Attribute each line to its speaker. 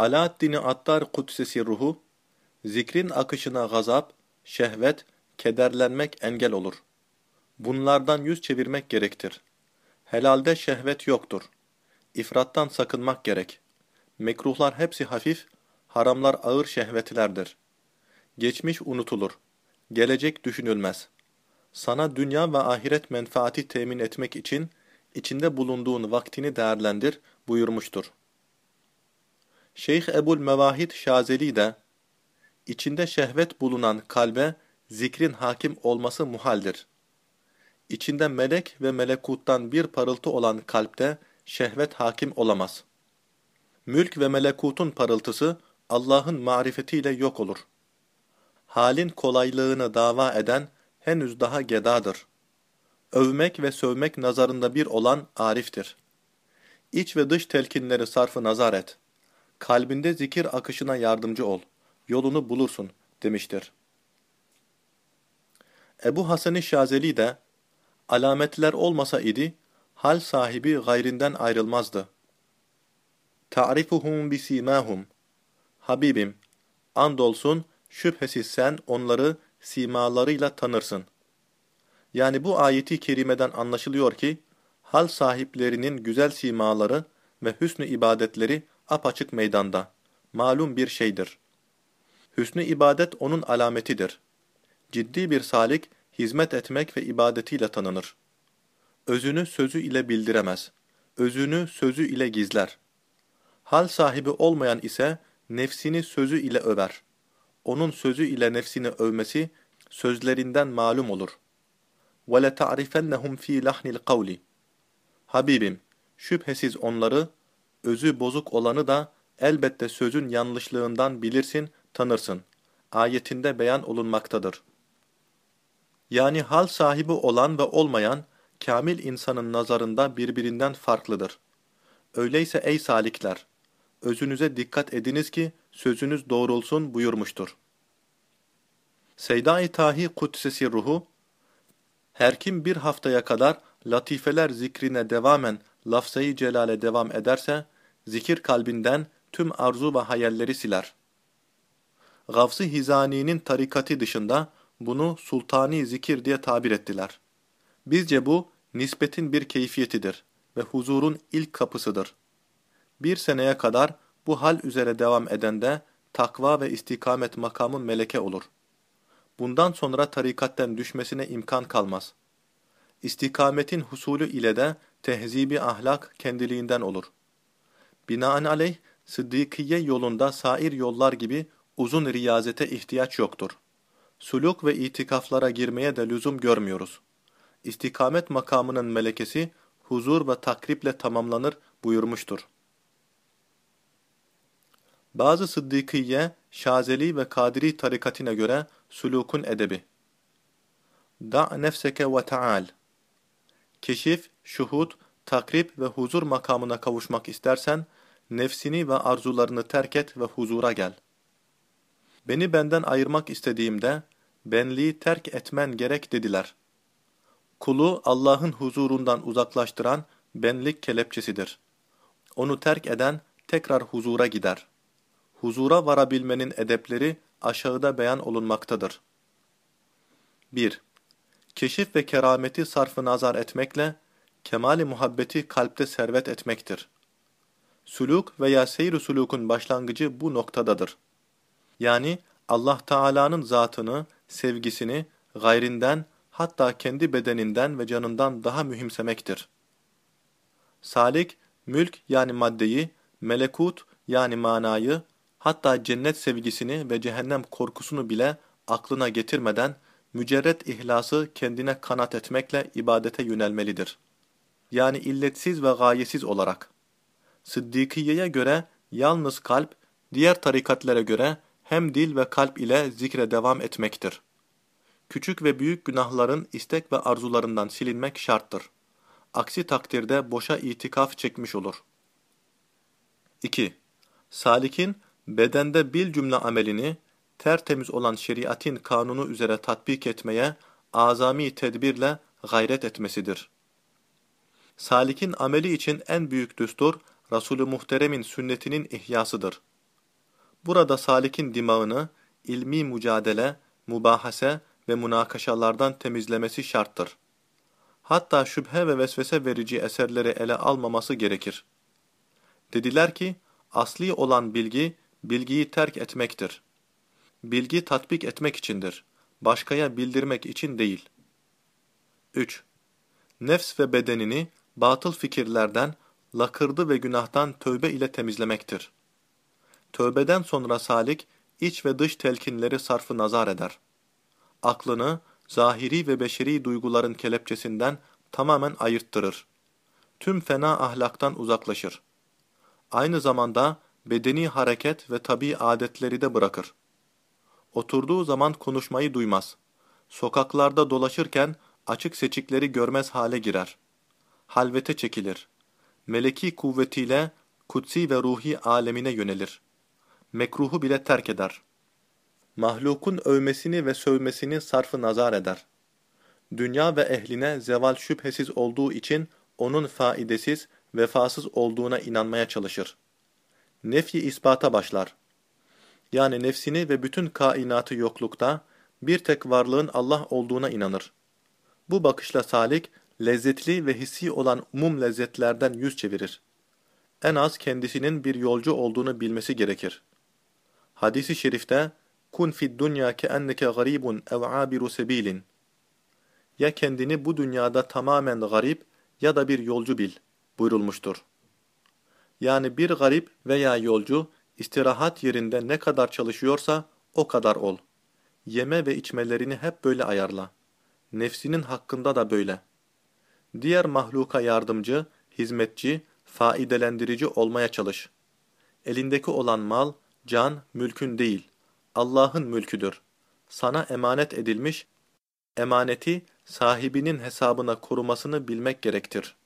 Speaker 1: Alaaddin Attar Kudsesi ruhu, zikrin akışına gazap, şehvet, kederlenmek engel olur. Bunlardan yüz çevirmek gerektir. Helalde şehvet yoktur. İfrattan sakınmak gerek. Mekruhlar hepsi hafif, haramlar ağır şehvetlerdir. Geçmiş unutulur. Gelecek düşünülmez. Sana dünya ve ahiret menfaati temin etmek için içinde bulunduğun vaktini değerlendir buyurmuştur. Şeyh Ebul Mevahid Şazeli de, içinde şehvet bulunan kalbe zikrin hakim olması muhaldir. İçinde melek ve melekuttan bir parıltı olan kalpte şehvet hakim olamaz. Mülk ve melekutun parıltısı Allah'ın marifetiyle yok olur. Halin kolaylığını dava eden henüz daha gedadır. Övmek ve sövmek nazarında bir olan ariftir. İç ve dış telkinleri sarfı nazar et. Kalbinde zikir akışına yardımcı ol. Yolunu bulursun demiştir. Ebu Hasan-ı Şazeli de, alametler olmasa idi, hal sahibi gayrinden ayrılmazdı. Ta'rifuhum bisimahum. Habibim, andolsun şüphesiz sen onları simalarıyla tanırsın. Yani bu ayeti kerimeden anlaşılıyor ki, hal sahiplerinin güzel simaları ve hüsnü ibadetleri apaçık meydanda, malum bir şeydir. Hüsnü ibadet onun alametidir. Ciddi bir salik, hizmet etmek ve ibadetiyle tanınır. Özünü sözü ile bildiremez. Özünü sözü ile gizler. Hal sahibi olmayan ise nefsini sözü ile över. Onun sözü ile nefsini övmesi sözlerinden malum olur. وَلَتَعْرِفَنَّهُمْ ف۪ي لَحْنِ الْقَوْلِ Habibim, şüphesiz onları, özü bozuk olanı da elbette sözün yanlışlığından bilirsin, tanırsın. Ayetinde beyan olunmaktadır. Yani hal sahibi olan ve olmayan, kamil insanın nazarında birbirinden farklıdır. Öyleyse ey salikler, özünüze dikkat ediniz ki sözünüz doğrulsun buyurmuştur. Seyda-i Tahi Kudsesi ruhu, her kim bir haftaya kadar latifeler zikrine devamen lafzayı celale devam ederse, zikir kalbinden tüm arzu ve hayalleri siler. Gavs-ı Hizani'nin tarikati dışında bunu sultani zikir diye tabir ettiler. Bizce bu, nispetin bir keyfiyetidir ve huzurun ilk kapısıdır. Bir seneye kadar bu hal üzere devam edende takva ve istikamet makamı meleke olur. Bundan sonra tarikatten düşmesine imkan kalmaz. İstikametin husulü ile de tehzibi ahlak kendiliğinden olur. Binaenaleyh, Sıddıkiye yolunda sair yollar gibi uzun riyazete ihtiyaç yoktur. Suluk ve itikaflara girmeye de lüzum görmüyoruz. İstikamet makamının melekesi, huzur ve takriple tamamlanır buyurmuştur. Bazı Sıddıkiye, Şazeli ve Kadiri tarikatine göre sulukun edebi. Da' nefseke ve ta'al. Keşif, şuhud, takrib ve huzur makamına kavuşmak istersen, nefsini ve arzularını terk et ve huzura gel. Beni benden ayırmak istediğimde, benliği terk etmen gerek dediler. Kulu Allah'ın huzurundan uzaklaştıran benlik kelepçesidir. Onu terk eden tekrar huzura gider. Huzura varabilmenin edepleri aşağıda beyan olunmaktadır. 1. Keşif ve kerameti sarfı nazar etmekle, kemali muhabbeti kalpte servet etmektir. Suluk veya seyr-i sulukun başlangıcı bu noktadadır. Yani Allah Teala'nın zatını, sevgisini gayrinden hatta kendi bedeninden ve canından daha mühimsemektir. Salik, mülk yani maddeyi, melekut yani manayı, hatta cennet sevgisini ve cehennem korkusunu bile aklına getirmeden mücerret ihlası kendine kanat etmekle ibadete yönelmelidir. Yani illetsiz ve gayesiz olarak. Sıddıkiye'ye göre yalnız kalp, diğer tarikatlere göre hem dil ve kalp ile zikre devam etmektir. Küçük ve büyük günahların istek ve arzularından silinmek şarttır. Aksi takdirde boşa itikaf çekmiş olur. 2. Salik'in bedende bil cümle amelini tertemiz olan şeriatin kanunu üzere tatbik etmeye azami tedbirle gayret etmesidir. Salik'in ameli için en büyük düstur, Resulü Muhterem'in sünnetinin ihyasıdır. Burada salikin dimağını ilmi mücadele, mubahase ve münakaşalardan temizlemesi şarttır. Hatta şüphe ve vesvese verici eserleri ele almaması gerekir. Dediler ki, asli olan bilgi, bilgiyi terk etmektir. Bilgi tatbik etmek içindir. Başkaya bildirmek için değil. 3. Nefs ve bedenini batıl fikirlerden, lakırdı ve günahtan tövbe ile temizlemektir. Tövbeden sonra salik, iç ve dış telkinleri sarfı nazar eder. Aklını, zahiri ve beşeri duyguların kelepçesinden tamamen ayırttırır. Tüm fena ahlaktan uzaklaşır. Aynı zamanda bedeni hareket ve tabi adetleri de bırakır. Oturduğu zaman konuşmayı duymaz. Sokaklarda dolaşırken açık seçikleri görmez hale girer. Halvete çekilir. Meleki kuvvetiyle kutsi ve ruhi alemine yönelir. Mekruhu bile terk eder. Mahlukun övmesini ve sövmesini sarfı nazar eder. Dünya ve ehline zeval şüphesiz olduğu için onun faidesiz, vefasız olduğuna inanmaya çalışır. Nefyi ispata başlar. Yani nefsini ve bütün kainatı yoklukta, bir tek varlığın Allah olduğuna inanır. Bu bakışla salik, lezzetli ve hissi olan umum lezzetlerden yüz çevirir. En az kendisinin bir yolcu olduğunu bilmesi gerekir. Hadis-i şerifte, kun fid dunya keenneke garibun ev abiru sebilin. Ya kendini bu dünyada tamamen garip ya da bir yolcu bil buyurulmuştur. Yani bir garip veya yolcu istirahat yerinde ne kadar çalışıyorsa o kadar ol. Yeme ve içmelerini hep böyle ayarla. Nefsinin hakkında da böyle. Diğer mahluka yardımcı, hizmetçi, faidelendirici olmaya çalış. Elindeki olan mal, can, mülkün değil. Allah'ın mülküdür. Sana emanet edilmiş, emaneti sahibinin hesabına korumasını bilmek gerektir.